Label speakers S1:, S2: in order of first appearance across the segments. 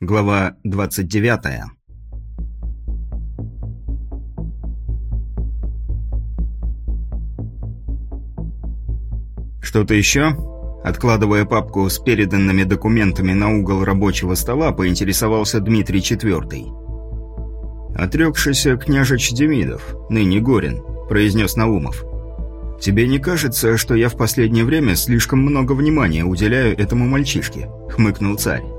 S1: Глава 29 «Что-то еще?» Откладывая папку с переданными документами на угол рабочего стола, поинтересовался Дмитрий Четвертый. «Отрекшийся княжич Демидов, ныне Горин», – произнес Наумов. «Тебе не кажется, что я в последнее время слишком много внимания уделяю этому мальчишке?» – хмыкнул царь.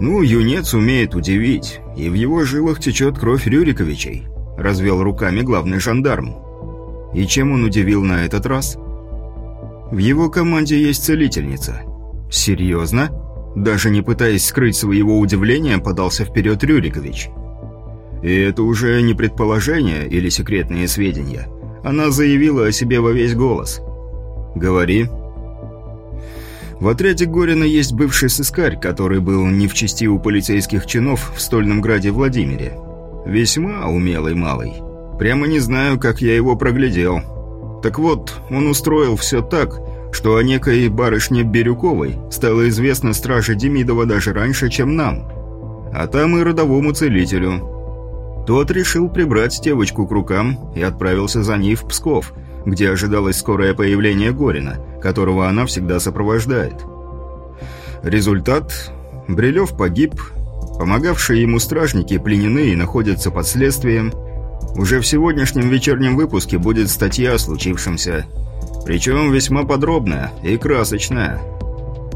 S1: «Ну, юнец умеет удивить, и в его жилах течет кровь Рюриковичей», – развел руками главный жандарм. «И чем он удивил на этот раз?» «В его команде есть целительница». «Серьезно?» Даже не пытаясь скрыть своего удивления, подался вперед Рюрикович. И это уже не предположение или секретные сведения. Она заявила о себе во весь голос. «Говори», в отряде Горина есть бывший сыскарь, который был не в чести у полицейских чинов в Стольном Граде Владимире. Весьма умелый малый. Прямо не знаю, как я его проглядел. Так вот, он устроил все так, что о некой барышне Бирюковой стало известно страже Демидова даже раньше, чем нам. А там и родовому целителю. Тот решил прибрать девочку к рукам и отправился за ней в Псков – где ожидалось скорое появление Горина, которого она всегда сопровождает. Результат – Брилев погиб, помогавшие ему стражники пленены и находятся под следствием. Уже в сегодняшнем вечернем выпуске будет статья о случившемся, причем весьма подробная и красочная.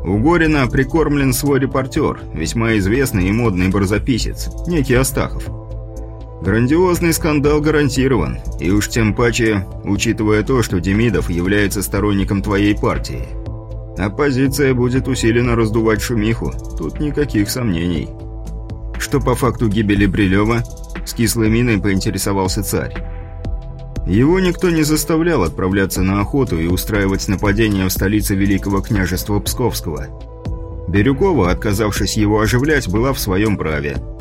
S1: У Горина прикормлен свой репортер, весьма известный и модный барзаписец, некий Астахов. Грандиозный скандал гарантирован, и уж тем паче, учитывая то, что Демидов является сторонником твоей партии. Оппозиция будет усиленно раздувать шумиху, тут никаких сомнений. Что по факту гибели Брилева, с кислой миной поинтересовался царь. Его никто не заставлял отправляться на охоту и устраивать нападения в столице Великого княжества Псковского. Бирюкова, отказавшись его оживлять, была в своем праве –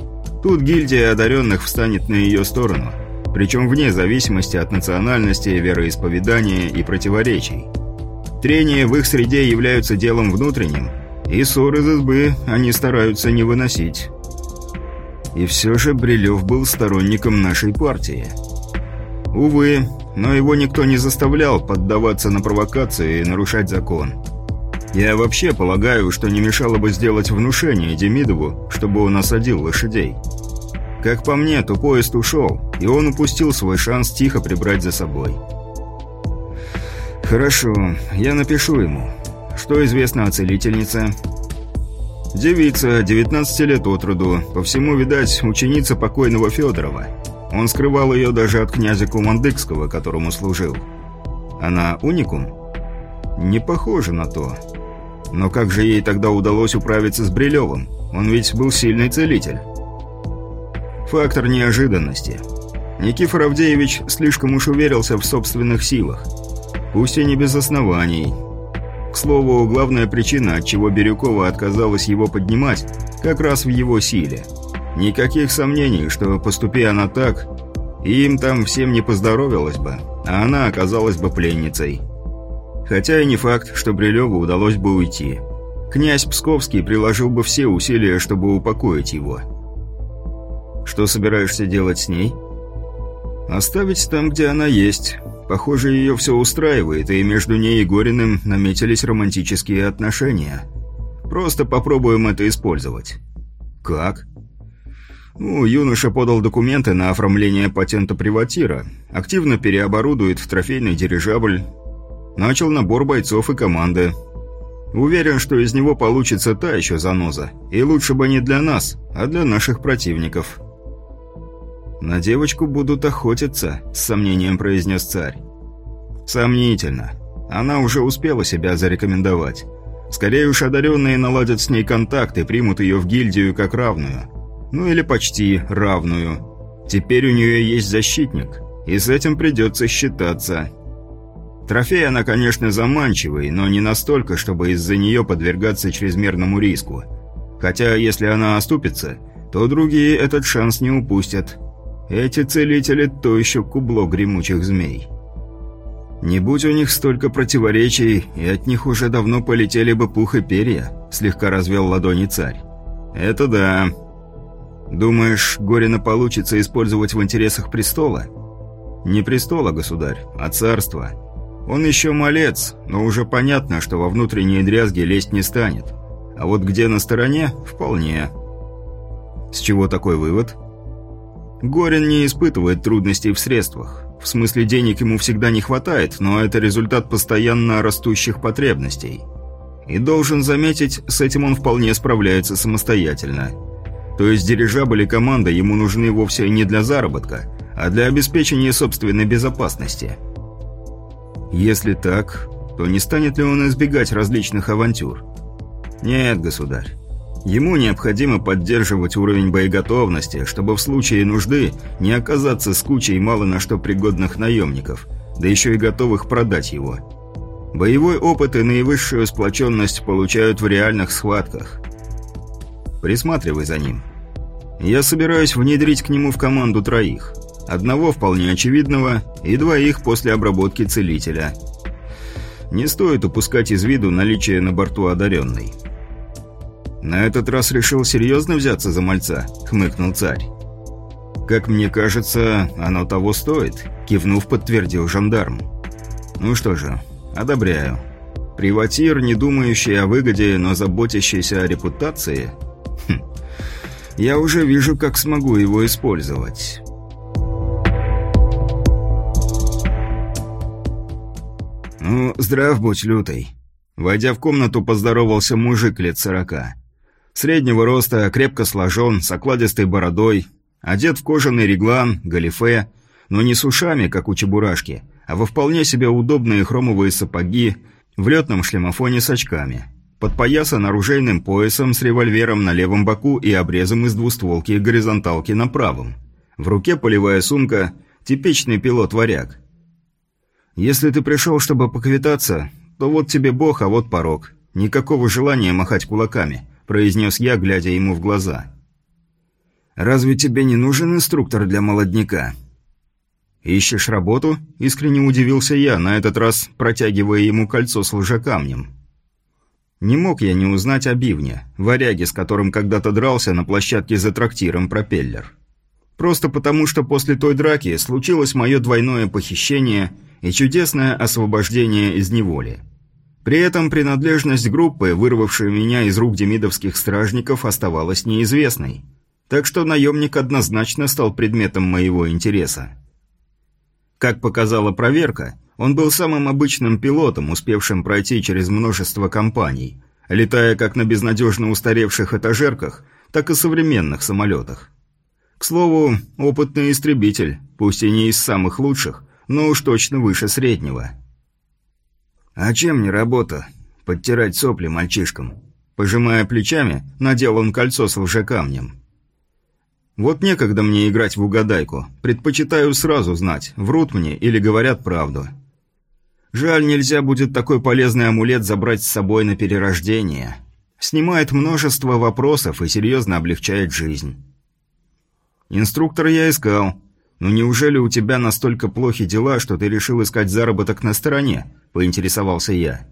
S1: Тут гильдия одаренных встанет на ее сторону, причем вне зависимости от национальности, вероисповедания и противоречий. Трения в их среде являются делом внутренним, и ссор из избы они стараются не выносить. И все же Брилев был сторонником нашей партии. Увы, но его никто не заставлял поддаваться на провокации и нарушать закон. Я вообще полагаю, что не мешало бы сделать внушение Демидову, чтобы он осадил лошадей. Как по мне, то поезд ушел, и он упустил свой шанс тихо прибрать за собой. Хорошо, я напишу ему. Что известно о целительнице? Девица, 19 лет от роду, по всему, видать, ученица покойного Федорова. Он скрывал ее даже от князя Кумандыкского, которому служил. Она уникум? Не похоже на то. Но как же ей тогда удалось управиться с Брилевым? Он ведь был сильный целитель. Фактор неожиданности. Никифор Авдеевич слишком уж уверился в собственных силах. Пусть и не без оснований. К слову, главная причина, от чего Бирюкова отказалась его поднимать, как раз в его силе. Никаких сомнений, что поступи она так, им там всем не поздоровилось бы, а она оказалась бы пленницей. Хотя и не факт, что Брилеву удалось бы уйти. Князь Псковский приложил бы все усилия, чтобы упокоить его. Что собираешься делать с ней? Оставить там, где она есть. Похоже, ее все устраивает, и между ней и Гориным наметились романтические отношения. Просто попробуем это использовать. Как? Ну, юноша подал документы на оформление патента приватира, активно переоборудует в трофейный дирижабль, Начал набор бойцов и команды. Уверен, что из него получится та еще заноза. И лучше бы не для нас, а для наших противников. «На девочку будут охотиться», — с сомнением произнес царь. «Сомнительно. Она уже успела себя зарекомендовать. Скорее уж одаренные наладят с ней контакт и примут ее в гильдию как равную. Ну или почти равную. Теперь у нее есть защитник, и с этим придется считаться». Трофей она, конечно, заманчивый, но не настолько, чтобы из-за нее подвергаться чрезмерному риску. Хотя, если она оступится, то другие этот шанс не упустят. Эти целители – то еще кубло гремучих змей. Не будь у них столько противоречий, и от них уже давно полетели бы пух и перья, слегка развел ладони царь. «Это да. Думаешь, Горина получится использовать в интересах престола?» «Не престола, государь, а царства. Он еще малец, но уже понятно, что во внутренние дрязги лезть не станет. А вот где на стороне – вполне». «С чего такой вывод?» Горин не испытывает трудностей в средствах. В смысле денег ему всегда не хватает, но это результат постоянно растущих потребностей. И должен заметить, с этим он вполне справляется самостоятельно. То есть дирижабль и команда ему нужны вовсе не для заработка, а для обеспечения собственной безопасности. Если так, то не станет ли он избегать различных авантюр? Нет, государь. Ему необходимо поддерживать уровень боеготовности, чтобы в случае нужды не оказаться с кучей мало на что пригодных наемников, да еще и готовых продать его. Боевой опыт и наивысшую сплоченность получают в реальных схватках. Присматривай за ним. Я собираюсь внедрить к нему в команду троих. Одного вполне очевидного и двоих после обработки целителя. Не стоит упускать из виду наличие на борту одаренной. «На этот раз решил серьезно взяться за мальца», — хмыкнул царь. «Как мне кажется, оно того стоит», — кивнув, подтвердил жандарм. «Ну что же, одобряю. Приватир, не думающий о выгоде, но заботящийся о репутации? Хм. Я уже вижу, как смогу его использовать». «Ну, здрав будь, лютый». Войдя в комнату, поздоровался мужик лет сорока. Среднего роста, крепко сложен, с окладистой бородой, одет в кожаный реглан, галифе, но не с ушами, как у чебурашки, а во вполне себе удобные хромовые сапоги, в летном шлемофоне с очками. Подпоясан оружейным поясом с револьвером на левом боку и обрезом из двустволки горизонталки на правом. В руке полевая сумка, типичный пилот-варяг. «Если ты пришел, чтобы поквитаться, то вот тебе бог, а вот порог. Никакого желания махать кулаками», – произнес я, глядя ему в глаза. «Разве тебе не нужен инструктор для молодняка?» «Ищешь работу?» – искренне удивился я, на этот раз протягивая ему кольцо с лжекамнем. Не мог я не узнать о бивне, варяге, с которым когда-то дрался на площадке за трактиром «Пропеллер». Просто потому, что после той драки случилось мое двойное похищение и чудесное освобождение из неволи. При этом принадлежность группы, вырвавшей меня из рук демидовских стражников, оставалась неизвестной. Так что наемник однозначно стал предметом моего интереса. Как показала проверка, он был самым обычным пилотом, успевшим пройти через множество компаний, летая как на безнадежно устаревших этажерках, так и современных самолетах. К слову, опытный истребитель, пусть и не из самых лучших, но уж точно выше среднего – «А чем не работа? Подтирать сопли мальчишкам». Пожимая плечами, надел он кольцо с лжекамнем. «Вот некогда мне играть в угадайку. Предпочитаю сразу знать, врут мне или говорят правду. Жаль, нельзя будет такой полезный амулет забрать с собой на перерождение. Снимает множество вопросов и серьезно облегчает жизнь». «Инструктора я искал. Но неужели у тебя настолько плохи дела, что ты решил искать заработок на стороне?» поинтересовался я.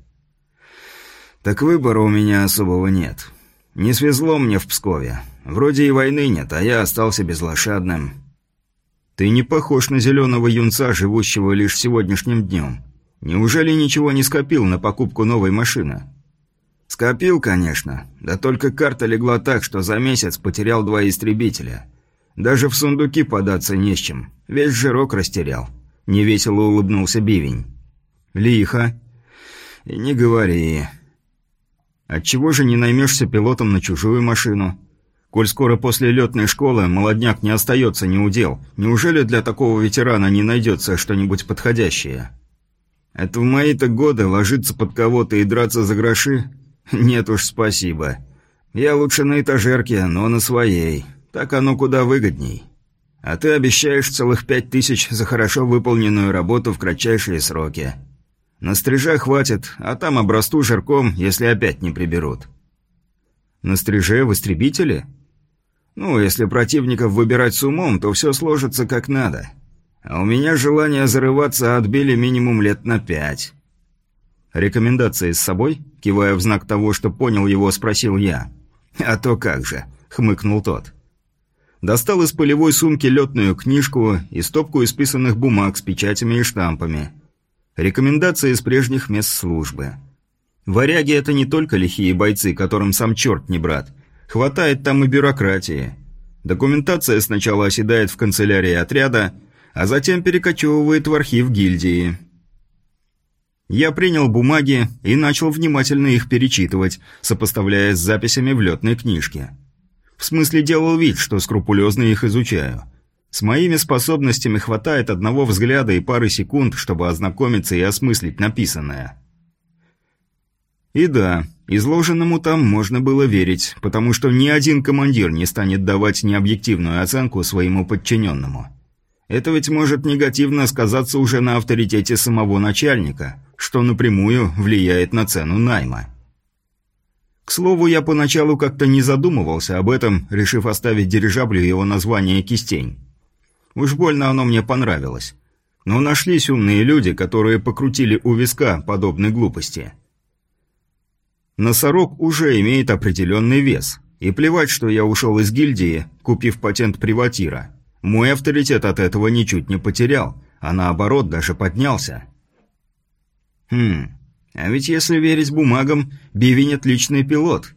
S1: «Так выбора у меня особого нет. Не свезло мне в Пскове. Вроде и войны нет, а я остался безлошадным». «Ты не похож на зеленого юнца, живущего лишь сегодняшним днем. Неужели ничего не скопил на покупку новой машины?» «Скопил, конечно. Да только карта легла так, что за месяц потерял два истребителя. Даже в сундуки податься не с чем. Весь жирок растерял». Невесело улыбнулся Бивень. «Лихо». «И не говори». «Отчего же не наймешься пилотом на чужую машину?» «Коль скоро после летной школы молодняк не остается ни удел, неужели для такого ветерана не найдется что-нибудь подходящее?» «Это в мои-то годы ложиться под кого-то и драться за гроши? Нет уж, спасибо. Я лучше на этажерке, но на своей. Так оно куда выгодней. А ты обещаешь целых пять тысяч за хорошо выполненную работу в кратчайшие сроки». На стрижа хватит, а там обрасту жирком, если опять не приберут. На стриже в истребителе? Ну, если противников выбирать с умом, то все сложится как надо. А у меня желание зарываться отбили минимум лет на пять. Рекомендации с собой? Кивая в знак того, что понял его, спросил я. А то как же. хмыкнул тот. Достал из полевой сумки летную книжку и стопку исписанных бумаг с печатями и штампами. Рекомендации из прежних мест службы. Варяги – это не только лихие бойцы, которым сам черт не брат. Хватает там и бюрократии. Документация сначала оседает в канцелярии отряда, а затем перекочевывает в архив гильдии. Я принял бумаги и начал внимательно их перечитывать, сопоставляя с записями в летной книжке. В смысле делал вид, что скрупулезно их изучаю. С моими способностями хватает одного взгляда и пары секунд, чтобы ознакомиться и осмыслить написанное. И да, изложенному там можно было верить, потому что ни один командир не станет давать необъективную оценку своему подчиненному. Это ведь может негативно сказаться уже на авторитете самого начальника, что напрямую влияет на цену найма. К слову, я поначалу как-то не задумывался об этом, решив оставить дирижаблю его название «Кистень». Уж больно оно мне понравилось. Но нашлись умные люди, которые покрутили у виска подобной глупости. Носорог уже имеет определенный вес, и плевать, что я ушел из гильдии, купив патент приватира. Мой авторитет от этого ничуть не потерял, а наоборот даже поднялся. Хм, а ведь если верить бумагам, Бивень отличный пилот.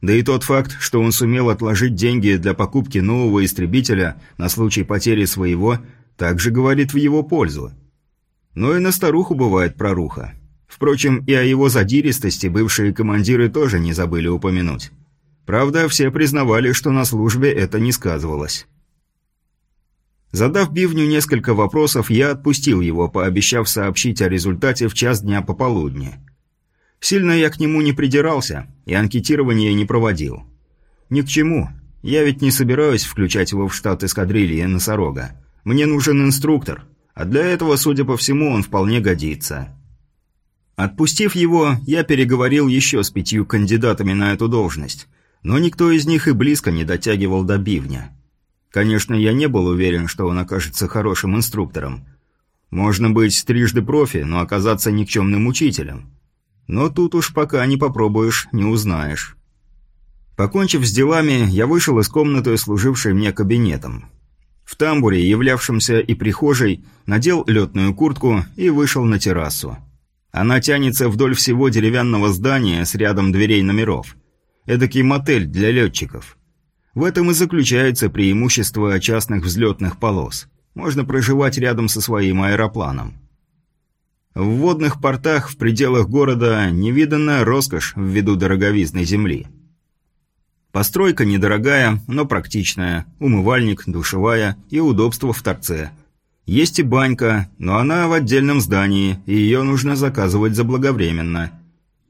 S1: Да и тот факт, что он сумел отложить деньги для покупки нового истребителя на случай потери своего, также говорит в его пользу. Но и на старуху бывает проруха. Впрочем, и о его задиристости бывшие командиры тоже не забыли упомянуть. Правда, все признавали, что на службе это не сказывалось. Задав Бивню несколько вопросов, я отпустил его, пообещав сообщить о результате в час дня пополудни. Сильно я к нему не придирался и анкетирование не проводил. Ни к чему. Я ведь не собираюсь включать его в штат эскадрильи «Носорога». Мне нужен инструктор, а для этого, судя по всему, он вполне годится. Отпустив его, я переговорил еще с пятью кандидатами на эту должность, но никто из них и близко не дотягивал до бивня. Конечно, я не был уверен, что он окажется хорошим инструктором. Можно быть трижды профи, но оказаться никчемным учителем. Но тут уж пока не попробуешь, не узнаешь. Покончив с делами, я вышел из комнаты, служившей мне кабинетом. В тамбуре, являвшемся и прихожей, надел летную куртку и вышел на террасу. Она тянется вдоль всего деревянного здания с рядом дверей номеров. Эдакий мотель для летчиков. В этом и заключается преимущество частных взлетных полос. Можно проживать рядом со своим аэропланом. В водных портах в пределах города невиданная роскошь ввиду дороговизны земли. Постройка недорогая, но практичная, умывальник, душевая и удобство в торце. Есть и банька, но она в отдельном здании, и ее нужно заказывать заблаговременно.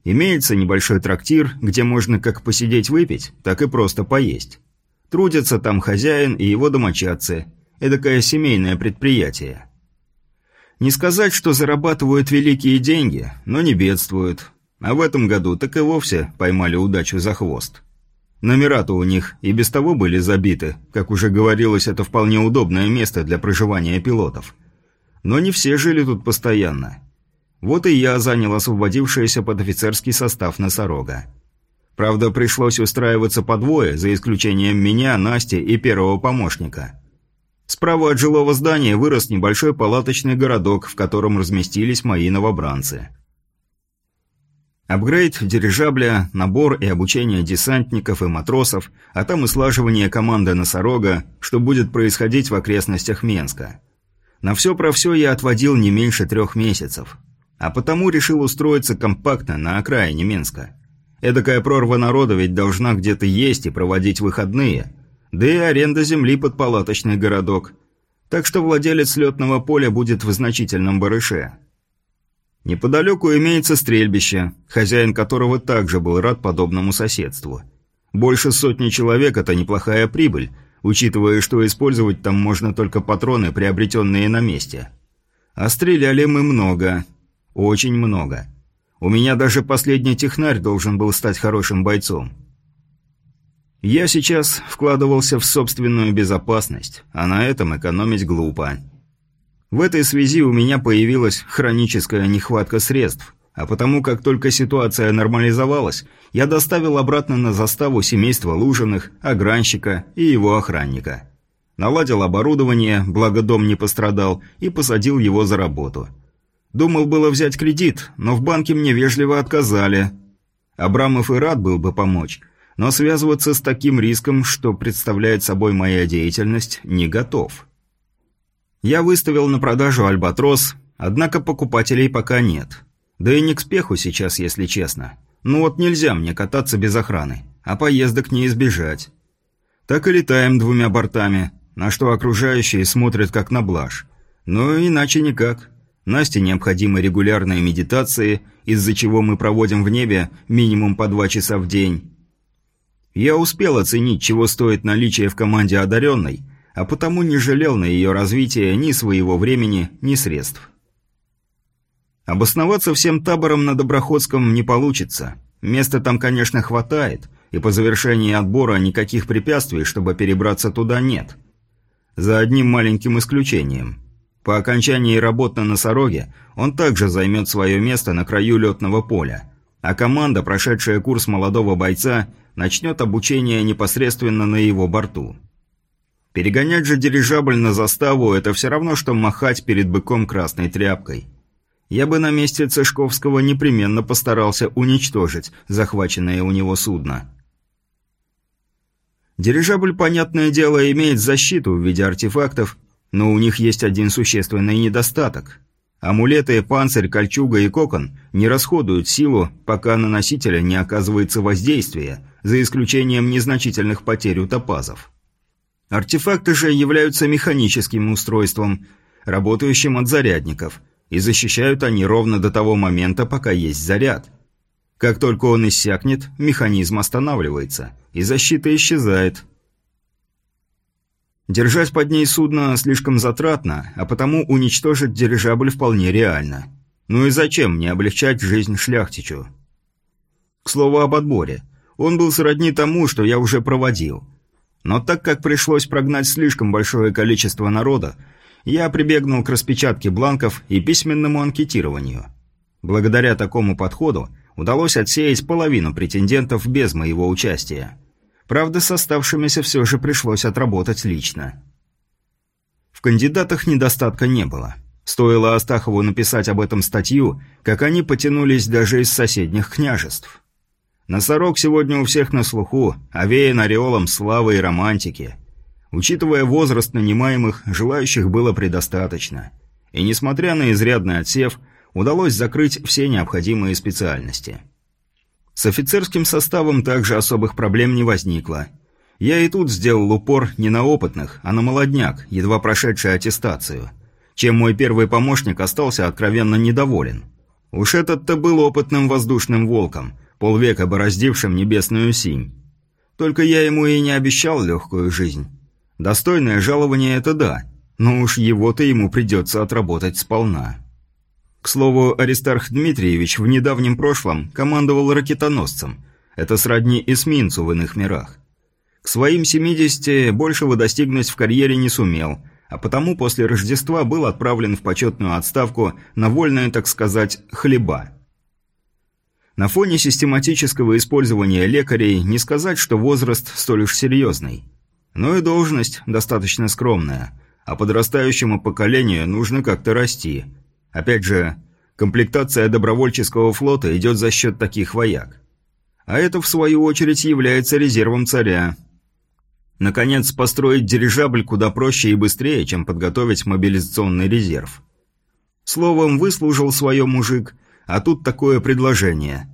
S1: Имеется небольшой трактир, где можно как посидеть выпить, так и просто поесть. Трудятся там хозяин и его домочадцы. Эдакое семейное предприятие. Не сказать, что зарабатывают великие деньги, но не бедствуют. А в этом году так и вовсе поймали удачу за хвост. Номера-то у них и без того были забиты. Как уже говорилось, это вполне удобное место для проживания пилотов. Но не все жили тут постоянно. Вот и я занял освободившийся под офицерский состав носорога. Правда, пришлось устраиваться по двое, за исключением меня, Насти и первого помощника. Справа от жилого здания вырос небольшой палаточный городок, в котором разместились мои новобранцы. Апгрейд дирижабля, набор и обучение десантников и матросов, а там и слаживание команды «Носорога», что будет происходить в окрестностях Менска. На все про все я отводил не меньше трех месяцев. А потому решил устроиться компактно на окраине Менска. Эдакая прорва народа ведь должна где-то есть и проводить выходные. Да и аренда земли под палаточный городок. Так что владелец летного поля будет в значительном барыше. Неподалеку имеется стрельбище, хозяин которого также был рад подобному соседству. Больше сотни человек – это неплохая прибыль, учитывая, что использовать там можно только патроны, приобретенные на месте. А стреляли мы много. Очень много. У меня даже последний технарь должен был стать хорошим бойцом. Я сейчас вкладывался в собственную безопасность, а на этом экономить глупо. В этой связи у меня появилась хроническая нехватка средств, а потому как только ситуация нормализовалась, я доставил обратно на заставу семейство Лужиных, огранщика и его охранника. Наладил оборудование, благо дом не пострадал, и посадил его за работу. Думал было взять кредит, но в банке мне вежливо отказали. Абрамов и рад был бы помочь, но связываться с таким риском, что представляет собой моя деятельность, не готов. Я выставил на продажу «Альбатрос», однако покупателей пока нет. Да и не к спеху сейчас, если честно. Ну вот нельзя мне кататься без охраны, а поездок не избежать. Так и летаем двумя бортами, на что окружающие смотрят как на блажь. Но иначе никак. Насте необходимы регулярные медитации, из-за чего мы проводим в небе минимум по два часа в день. Я успел оценить, чего стоит наличие в команде одаренной, а потому не жалел на ее развитие ни своего времени, ни средств. Обосноваться всем табором на Доброходском не получится. Места там, конечно, хватает, и по завершении отбора никаких препятствий, чтобы перебраться туда, нет. За одним маленьким исключением. По окончании работ на носороге он также займет свое место на краю летного поля, а команда, прошедшая курс молодого бойца, начнет обучение непосредственно на его борту. Перегонять же дирижабль на заставу – это все равно, что махать перед быком красной тряпкой – я бы на месте Цышковского непременно постарался уничтожить захваченное у него судно. Дирижабль, понятное дело, имеет защиту в виде артефактов, но у них есть один существенный недостаток. Амулеты, панцирь, кольчуга и кокон не расходуют силу, пока на носителя не оказывается воздействие, за исключением незначительных потерь у топазов. Артефакты же являются механическим устройством, работающим от зарядников – и защищают они ровно до того момента, пока есть заряд. Как только он иссякнет, механизм останавливается, и защита исчезает. Держать под ней судно слишком затратно, а потому уничтожить дирижабль вполне реально. Ну и зачем мне облегчать жизнь шляхтичу? К слову об отборе. Он был сродни тому, что я уже проводил. Но так как пришлось прогнать слишком большое количество народа, я прибегнул к распечатке бланков и письменному анкетированию. Благодаря такому подходу удалось отсеять половину претендентов без моего участия. Правда, с оставшимися все же пришлось отработать лично. В кандидатах недостатка не было. Стоило Астахову написать об этом статью, как они потянулись даже из соседних княжеств. Носорог сегодня у всех на слуху, овеян ореолом славы и романтики – Учитывая возраст нанимаемых, желающих было предостаточно. И несмотря на изрядный отсев, удалось закрыть все необходимые специальности. С офицерским составом также особых проблем не возникло. Я и тут сделал упор не на опытных, а на молодняк, едва прошедший аттестацию. Чем мой первый помощник остался откровенно недоволен. Уж этот-то был опытным воздушным волком, полвека бороздившим небесную синь. Только я ему и не обещал легкую жизнь. Достойное жалование – это да, но уж его-то ему придется отработать сполна. К слову, Аристарх Дмитриевич в недавнем прошлом командовал ракетоносцем. Это сродни эсминцу в иных мирах. К своим 70 большего достигнуть в карьере не сумел, а потому после Рождества был отправлен в почетную отставку на вольное, так сказать, хлеба. На фоне систематического использования лекарей не сказать, что возраст столь уж серьезный. Но и должность достаточно скромная, а подрастающему поколению нужно как-то расти. Опять же, комплектация добровольческого флота идет за счет таких вояк. А это, в свою очередь, является резервом царя. Наконец, построить дирижабль куда проще и быстрее, чем подготовить мобилизационный резерв. Словом, выслужил свое мужик, а тут такое предложение.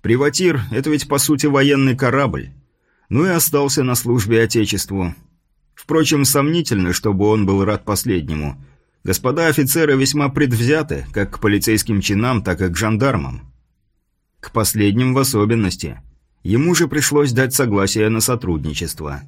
S1: Приватир – это ведь по сути военный корабль ну и остался на службе Отечеству. Впрочем, сомнительно, чтобы он был рад последнему. Господа офицеры весьма предвзяты, как к полицейским чинам, так и к жандармам. К последним в особенности. Ему же пришлось дать согласие на сотрудничество.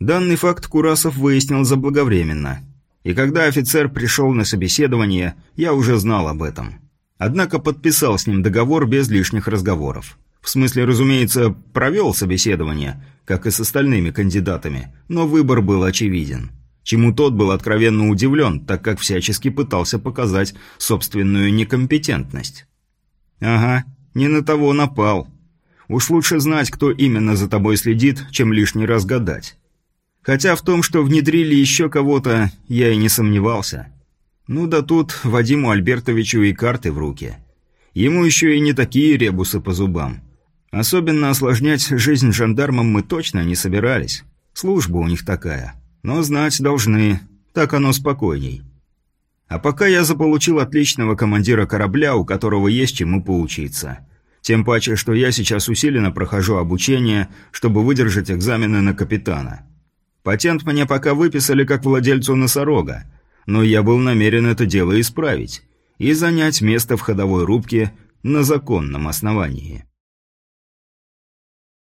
S1: Данный факт Курасов выяснил заблаговременно. И когда офицер пришел на собеседование, я уже знал об этом. Однако подписал с ним договор без лишних разговоров. В смысле, разумеется, провел собеседование, как и с остальными кандидатами, но выбор был очевиден. Чему тот был откровенно удивлен, так как всячески пытался показать собственную некомпетентность. «Ага, не на того напал. Уж лучше знать, кто именно за тобой следит, чем лишний раз гадать. Хотя в том, что внедрили еще кого-то, я и не сомневался. Ну да тут Вадиму Альбертовичу и карты в руки. Ему еще и не такие ребусы по зубам. Особенно осложнять жизнь жандармам мы точно не собирались. Служба у них такая. Но знать должны. Так оно спокойней. А пока я заполучил отличного командира корабля, у которого есть чему поучиться. Тем паче, что я сейчас усиленно прохожу обучение, чтобы выдержать экзамены на капитана. Патент мне пока выписали как владельцу носорога, но я был намерен это дело исправить и занять место в ходовой рубке на законном основании.